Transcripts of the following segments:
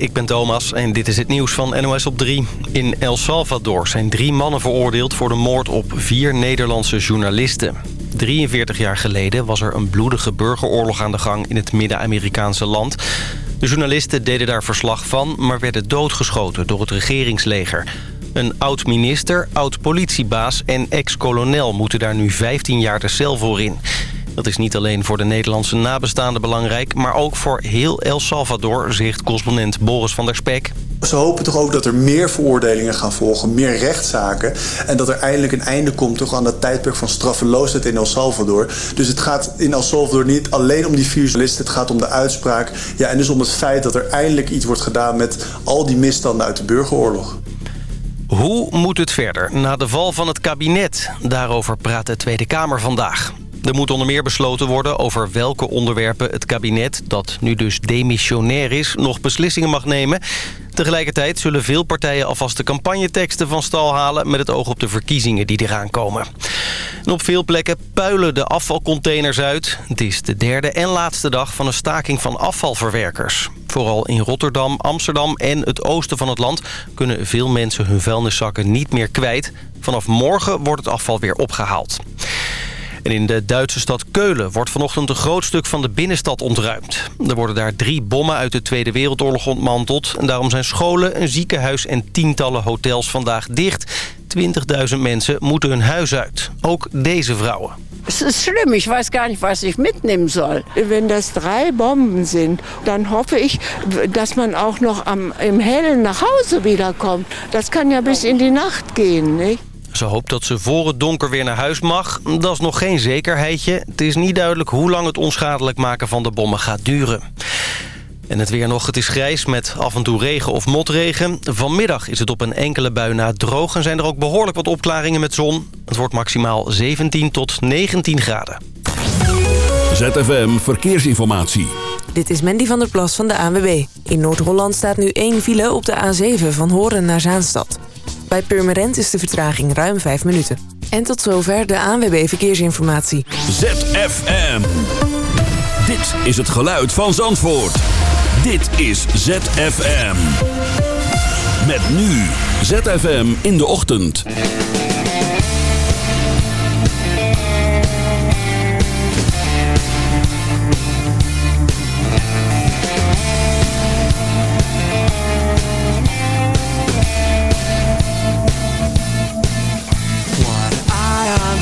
ik ben Thomas en dit is het nieuws van NOS op 3. In El Salvador zijn drie mannen veroordeeld voor de moord op vier Nederlandse journalisten. 43 jaar geleden was er een bloedige burgeroorlog aan de gang in het Midden-Amerikaanse land. De journalisten deden daar verslag van, maar werden doodgeschoten door het regeringsleger. Een oud-minister, oud-politiebaas en ex-kolonel moeten daar nu 15 jaar de cel voor in. Dat is niet alleen voor de Nederlandse nabestaanden belangrijk... maar ook voor heel El Salvador, zegt correspondent Boris van der Spek. Ze hopen toch ook dat er meer veroordelingen gaan volgen, meer rechtszaken... en dat er eindelijk een einde komt toch aan dat tijdperk van straffeloosheid in El Salvador. Dus het gaat in El Salvador niet alleen om die vier journalisten... het gaat om de uitspraak ja, en dus om het feit dat er eindelijk iets wordt gedaan... met al die misstanden uit de burgeroorlog. Hoe moet het verder na de val van het kabinet? Daarover praat de Tweede Kamer vandaag. Er moet onder meer besloten worden over welke onderwerpen het kabinet... dat nu dus demissionair is, nog beslissingen mag nemen. Tegelijkertijd zullen veel partijen alvast de campagneteksten van stal halen... met het oog op de verkiezingen die eraan komen. En op veel plekken puilen de afvalcontainers uit. Het is de derde en laatste dag van een staking van afvalverwerkers. Vooral in Rotterdam, Amsterdam en het oosten van het land... kunnen veel mensen hun vuilniszakken niet meer kwijt. Vanaf morgen wordt het afval weer opgehaald. En in de Duitse stad Keulen wordt vanochtend een groot stuk van de binnenstad ontruimd. Er worden daar drie bommen uit de Tweede Wereldoorlog ontmanteld. En daarom zijn scholen, een ziekenhuis en tientallen hotels vandaag dicht. 20.000 mensen moeten hun huis uit. Ook deze vrouwen. Het is schlimm. Ik weet gar niet wat ik mitnehmen zal. Wenn das drei Bomben sind, dann hoffe ich, dass man auch noch am, im Hellen nach Hause wiederkommt. Das kann ja bis in die Nacht gehen, nicht? Ze hoopt dat ze voor het donker weer naar huis mag. Dat is nog geen zekerheidje. Het is niet duidelijk hoe lang het onschadelijk maken van de bommen gaat duren. En het weer nog, het is grijs met af en toe regen of motregen. Vanmiddag is het op een enkele bui na droog... en zijn er ook behoorlijk wat opklaringen met zon. Het wordt maximaal 17 tot 19 graden. ZFM Verkeersinformatie. Dit is Mandy van der Plas van de ANWB. In Noord-Holland staat nu één file op de A7 van Horen naar Zaanstad. Bij Purmerend is de vertraging ruim 5 minuten. En tot zover de ANWB Verkeersinformatie. ZFM. Dit is het geluid van Zandvoort. Dit is ZFM. Met nu ZFM in de ochtend.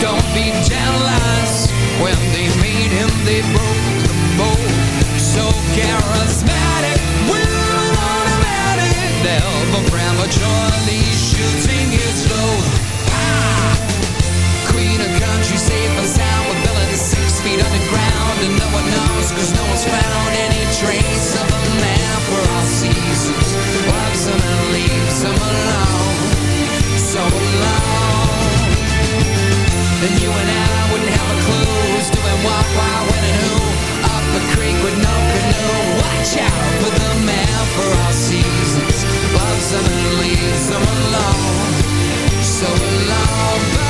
Don't be jealous When they made him, they broke the mold So charismatic never prematurely shooting its load. Ah! Queen of country, safe and sound with villains six feet underground, and no one knows cause no one's found any trace of a man for all seasons. Loves him and leaves him alone. So then you and I wouldn't have a clue Who's doing what, why, when and who. Up a creek with no canoe. Watch out for the man for all seasons. Loves them and leaves them alone So alone,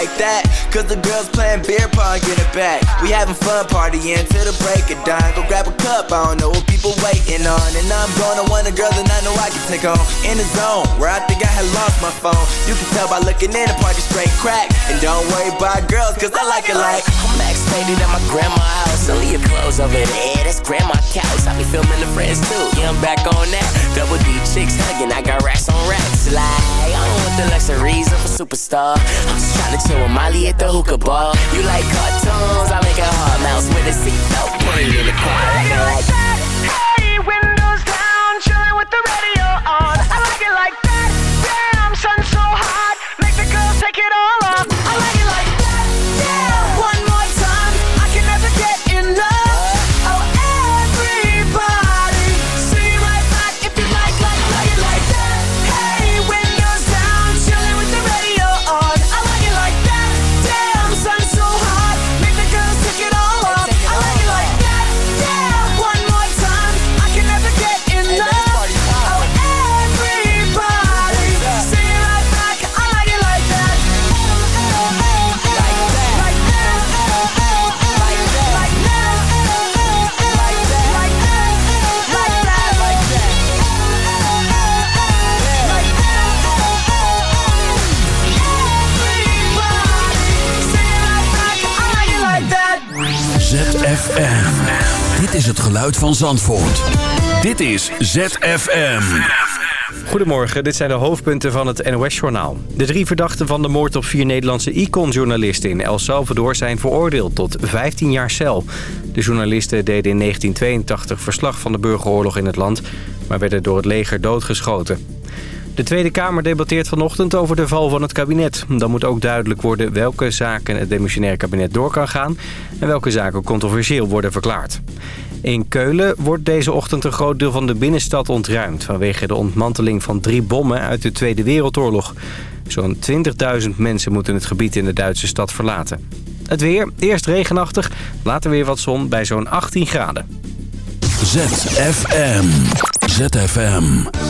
Like that. Cause the girls playing beer pong, get it back. We having fun partying till the break of dawn. Go grab a cup, I don't know what people waiting on. And I'm gonna want a girl that I know I can take on. In the zone, where I think I had lost my phone. You can tell by looking in, the party straight crack. And don't worry about girls, cause I like it like. I'm Max faded at my grandma's house. Only your clothes over there, that's grandma couch. I be filming the friends too. Yeah, I'm back on that. Double D chicks hugging, I got racks on racks. Like, I don't want the luxuries of a superstar. I'm just trying to chill with Molly at the hookah bar. You like cartoons? I make a hard mouse with a seatbelt. Put it in the car. I like it like that. Hey, windows down, chilling with the radio on. I like it like is het geluid van Zandvoort. Dit is ZFM. Goedemorgen, dit zijn de hoofdpunten van het NOS-journaal. De drie verdachten van de moord op vier Nederlandse Icon-journalisten in El Salvador zijn veroordeeld tot 15 jaar cel. De journalisten deden in 1982 verslag van de burgeroorlog in het land, maar werden door het leger doodgeschoten. De Tweede Kamer debatteert vanochtend over de val van het kabinet. Dan moet ook duidelijk worden welke zaken het demissionair kabinet door kan gaan... en welke zaken controversieel worden verklaard. In Keulen wordt deze ochtend een groot deel van de binnenstad ontruimd... vanwege de ontmanteling van drie bommen uit de Tweede Wereldoorlog. Zo'n 20.000 mensen moeten het gebied in de Duitse stad verlaten. Het weer, eerst regenachtig, later weer wat zon bij zo'n 18 graden. ZFM. ZFM.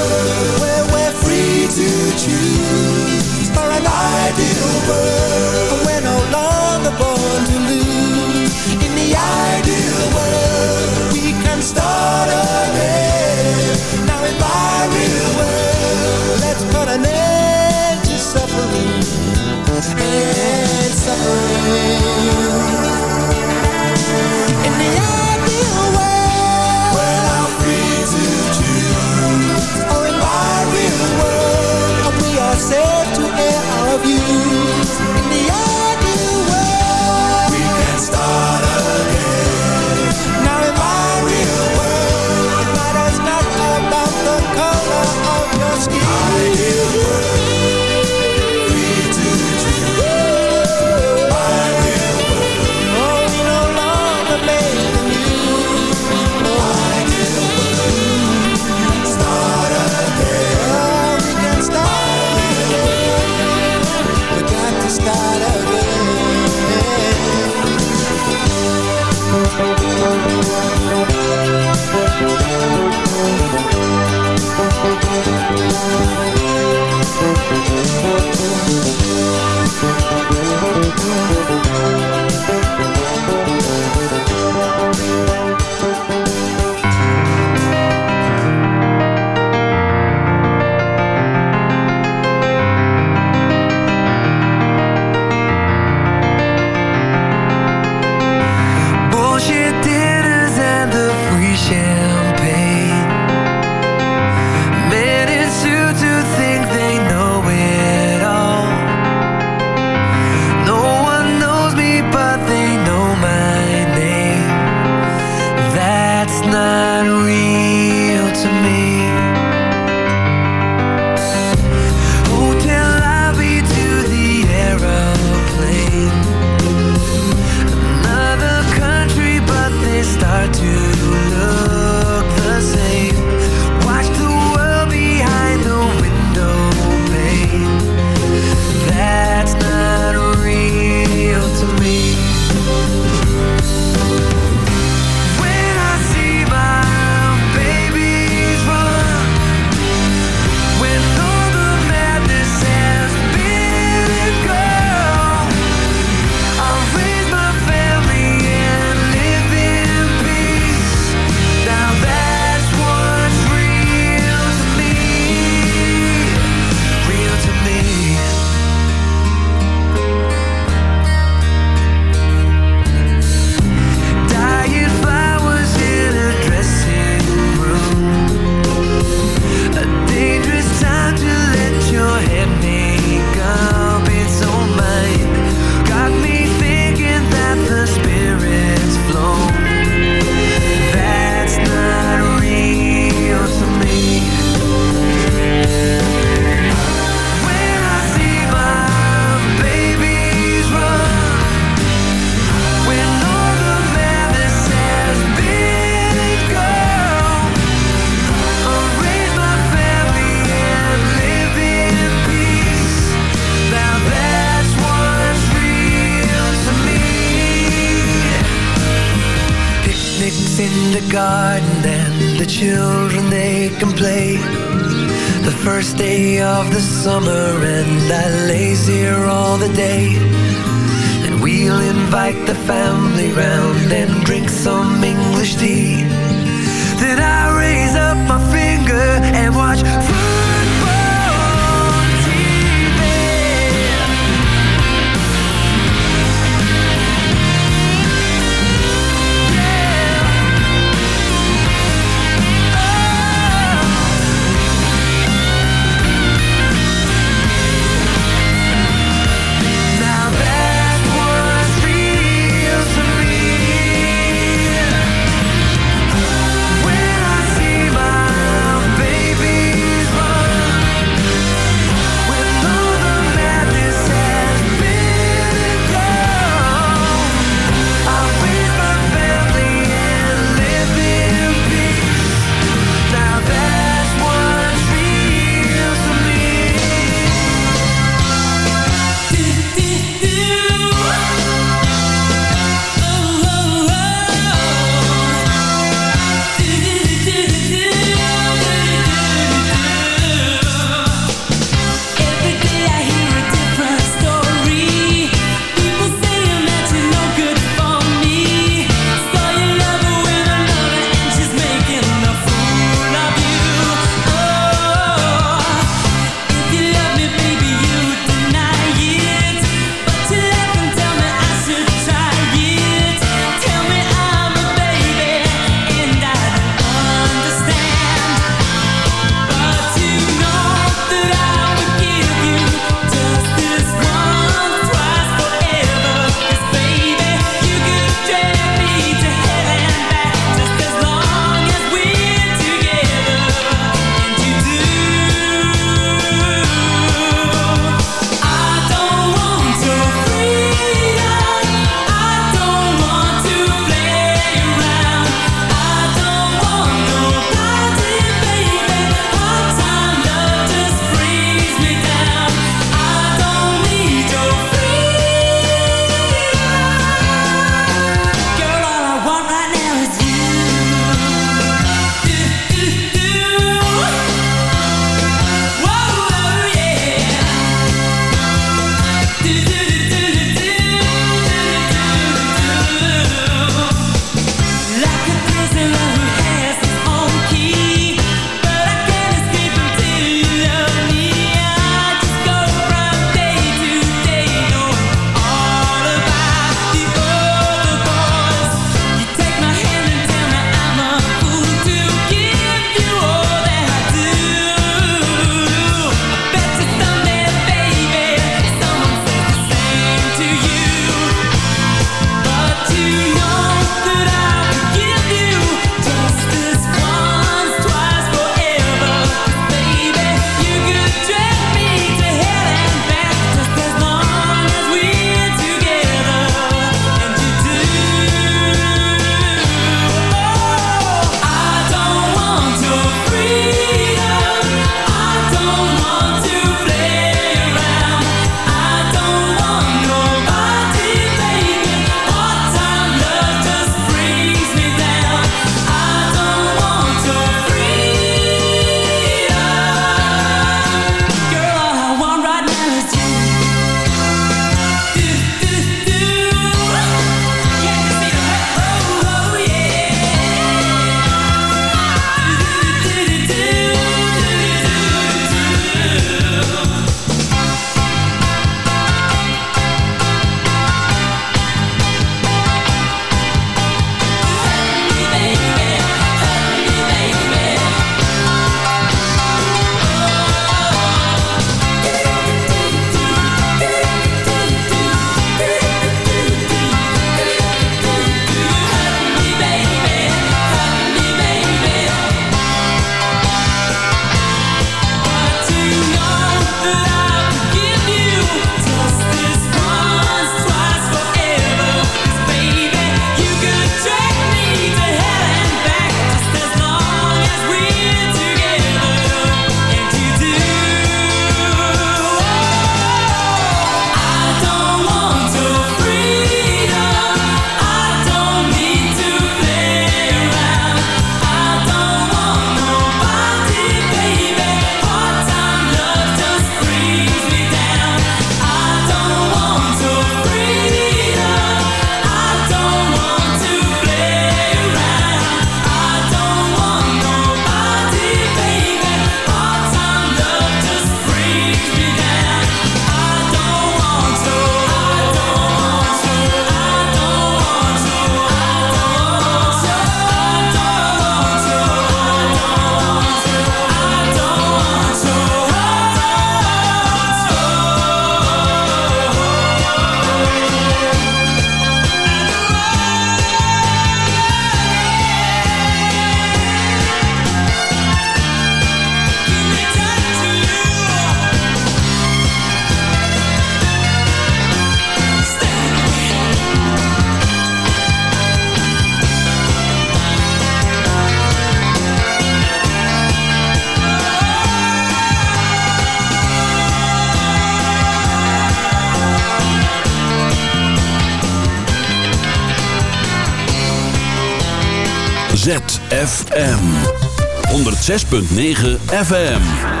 106.9 FM.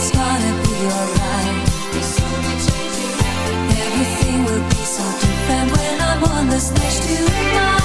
It's gonna be alright. Everything will be so different when I'm on the stage tonight.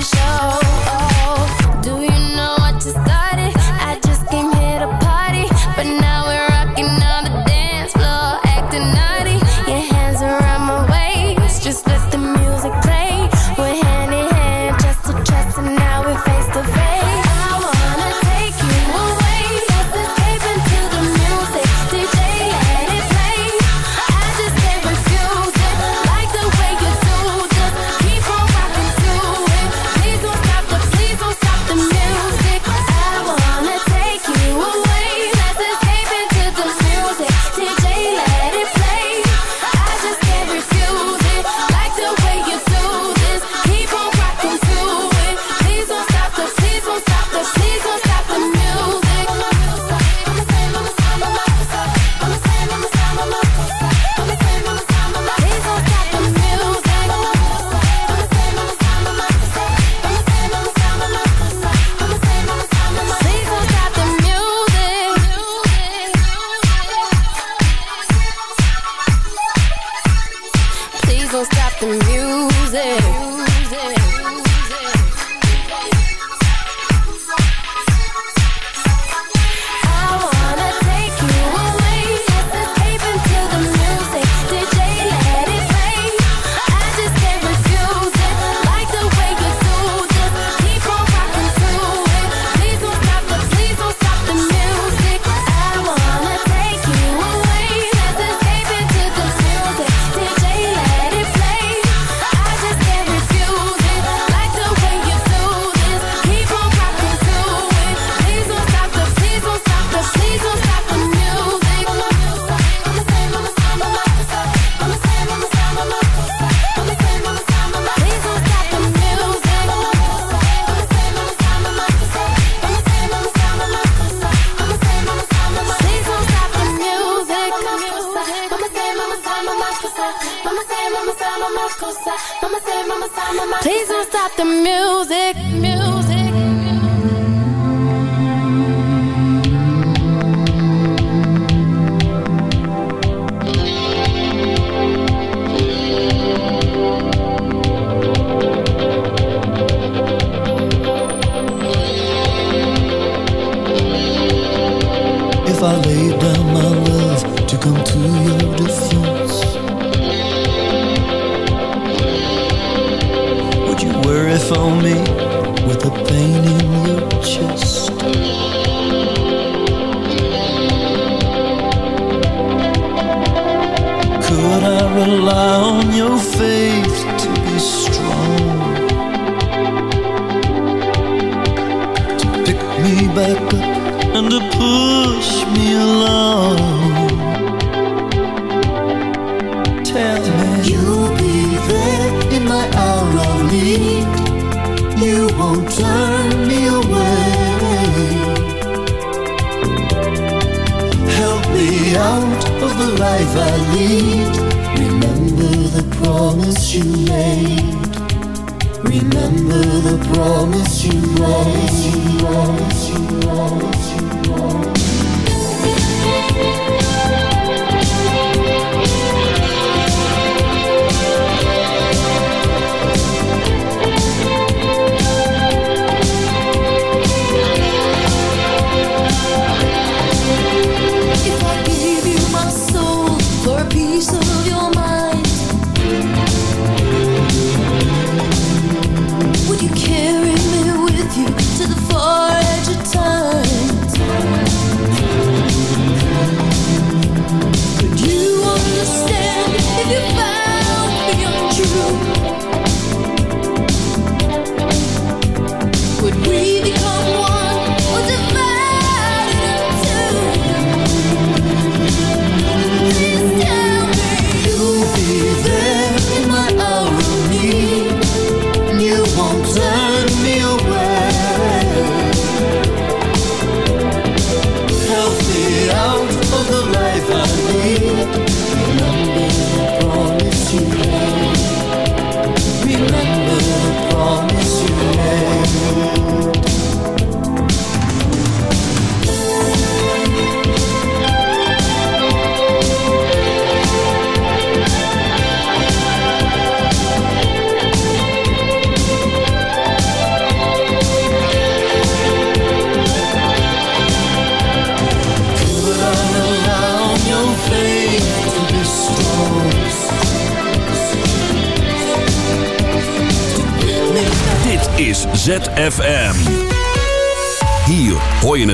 Don't you